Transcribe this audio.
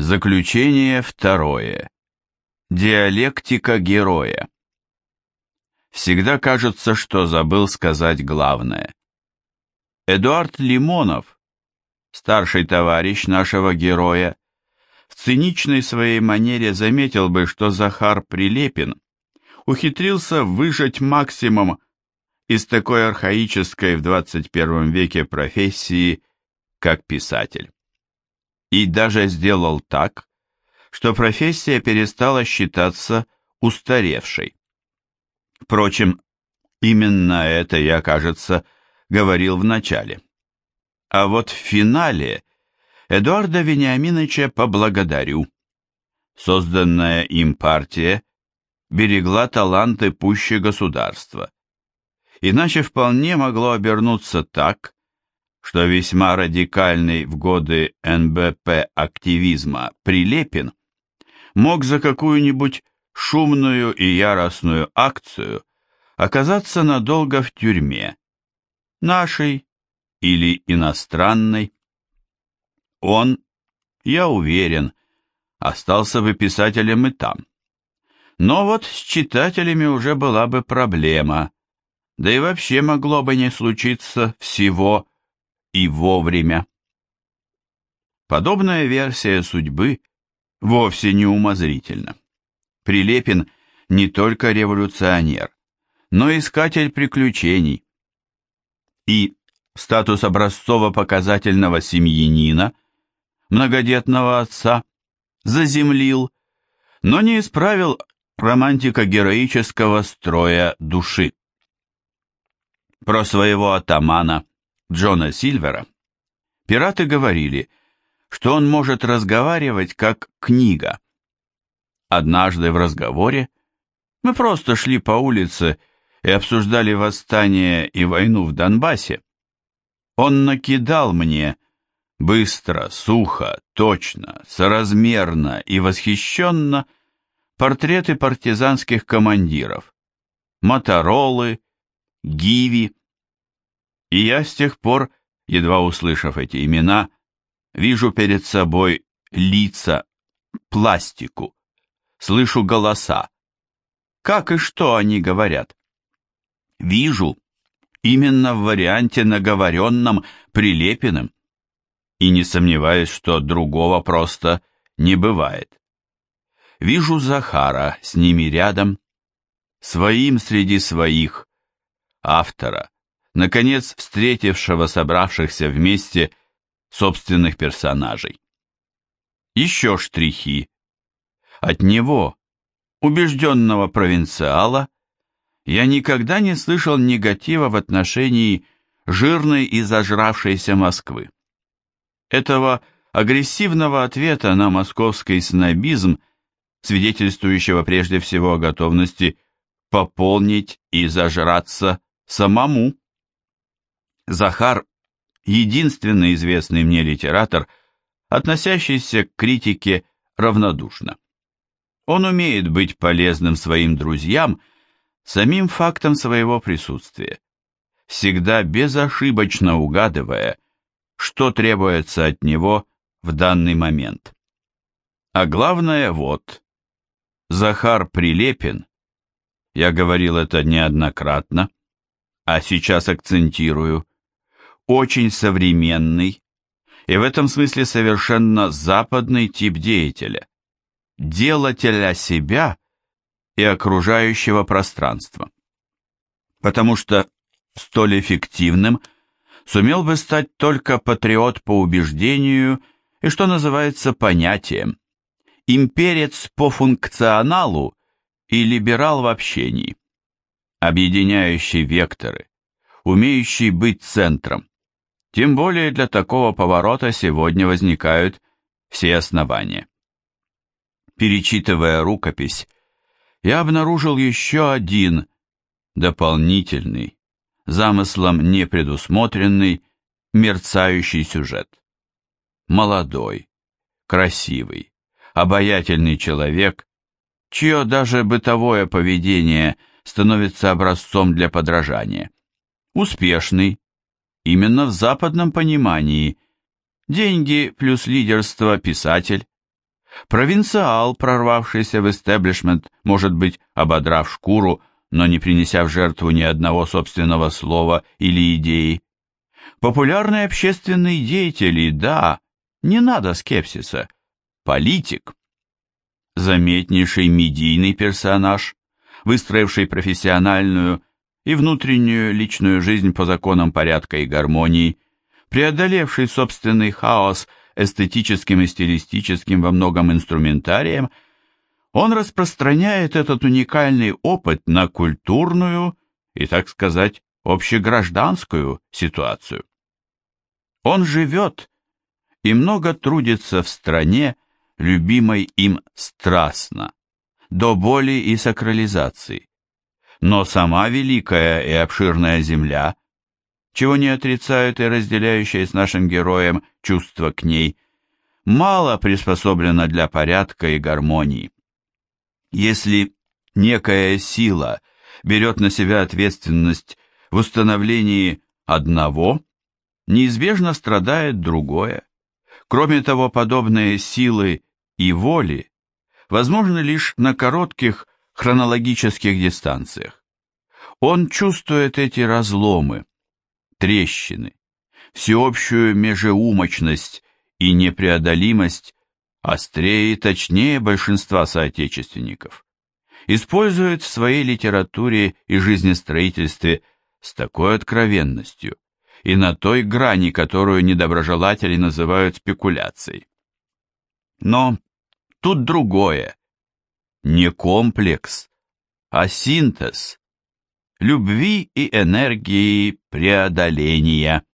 Заключение второе. Диалектика героя. Всегда кажется, что забыл сказать главное. Эдуард Лимонов, старший товарищ нашего героя, в циничной своей манере заметил бы, что Захар Прилепин ухитрился выжать максимум из такой архаической в 21 веке профессии, как писатель. И даже сделал так, что профессия перестала считаться устаревшей. Впрочем, именно это я, кажется, говорил в начале. А вот в финале Эдуарда Вениаминовича поблагодарю. Созданная им партия берегла таланты пуще государства. Иначе вполне могло обернуться так, что весьма радикальный в годы НБП активизма Прилепин мог за какую-нибудь шумную и яростную акцию оказаться надолго в тюрьме, нашей или иностранной. Он, я уверен, остался бы писателем и там. Но вот с читателями уже была бы проблема, да и вообще могло бы не случиться всего и вовремя. Подобная версия судьбы вовсе не умозрительна. Прилепин не только революционер, но искатель приключений. И статус образцово-показательного семьянина, многодетного отца, заземлил, но не исправил романтико-героического строя души. Про своего атамана Джона Сильвера пираты говорили, что он может разговаривать как книга. Однажды в разговоре мы просто шли по улице и обсуждали восстание и войну в Донбассе. Он накидал мне быстро, сухо, точно, соразмерно и восхищенно портреты партизанских командиров, Моторолы, Гиви, и я с тех пор, едва услышав эти имена, вижу перед собой лица, пластику, слышу голоса. Как и что они говорят? Вижу, именно в варианте наговоренном Прилепиным. И не сомневаюсь, что другого просто не бывает. Вижу Захара с ними рядом, своим среди своих, автора, наконец встретившего собравшихся вместе собственных персонажей. Еще штрихи. От него, убежденного провинциала, я никогда не слышал негатива в отношении жирной и зажравшейся Москвы. Этого агрессивного ответа на московский снобизм, свидетельствующего прежде всего о готовности пополнить и зажраться самому. Захар – единственный известный мне литератор, относящийся к критике равнодушно. Он умеет быть полезным своим друзьям самим фактом своего присутствия, всегда безошибочно угадывая, что требуется от него в данный момент. А главное вот, Захар Прилепин, я говорил это неоднократно, а сейчас акцентирую, очень современный и в этом смысле совершенно западный тип деятеля, делателя себя и окружающего пространства. Потому что столь эффективным сумел бы стать только патриот по убеждению и, что называется, понятием, имперец по функционалу и либерал в общении, объединяющий векторы, умеющий быть центром. Тем более для такого поворота сегодня возникают все основания. Перечитывая рукопись, я обнаружил еще один, дополнительный, замыслом не предусмотренный, мерцающий сюжет. Молодой, красивый, обаятельный человек, чье даже бытовое поведение становится образцом для подражания. Успешный, Именно в западном понимании деньги плюс лидерство писатель, Провинциал, прорвавшийся в истеблишмент, может быть, ободрав шкуру, но не принеся в жертву ни одного собственного слова или идеи. Популярный общественный деятель, и да, не надо скепсиса, политик. Заметнейший медийный персонаж, выстроивший профессиональную и внутреннюю личную жизнь по законам порядка и гармонии, преодолевший собственный хаос эстетическим и стилистическим во многом инструментарием, он распространяет этот уникальный опыт на культурную и, так сказать, общегражданскую ситуацию. Он живет и много трудится в стране, любимой им страстно, до боли и сакрализации. Но сама великая и обширная земля, чего не отрицают и разделяющие с нашим героем чувства к ней, мало приспособлена для порядка и гармонии. Если некая сила берет на себя ответственность в установлении одного, неизбежно страдает другое. Кроме того, подобные силы и воли возможны лишь на коротких хронологических дистанциях. Он чувствует эти разломы, трещины, всеобщую межеумочность и непреодолимость острее и точнее большинства соотечественников. Использует в своей литературе и жизнестроительстве с такой откровенностью и на той грани, которую недоброжелатели называют спекуляцией. Но тут другое. Не комплекс, а синтез любви и энергии преодоления.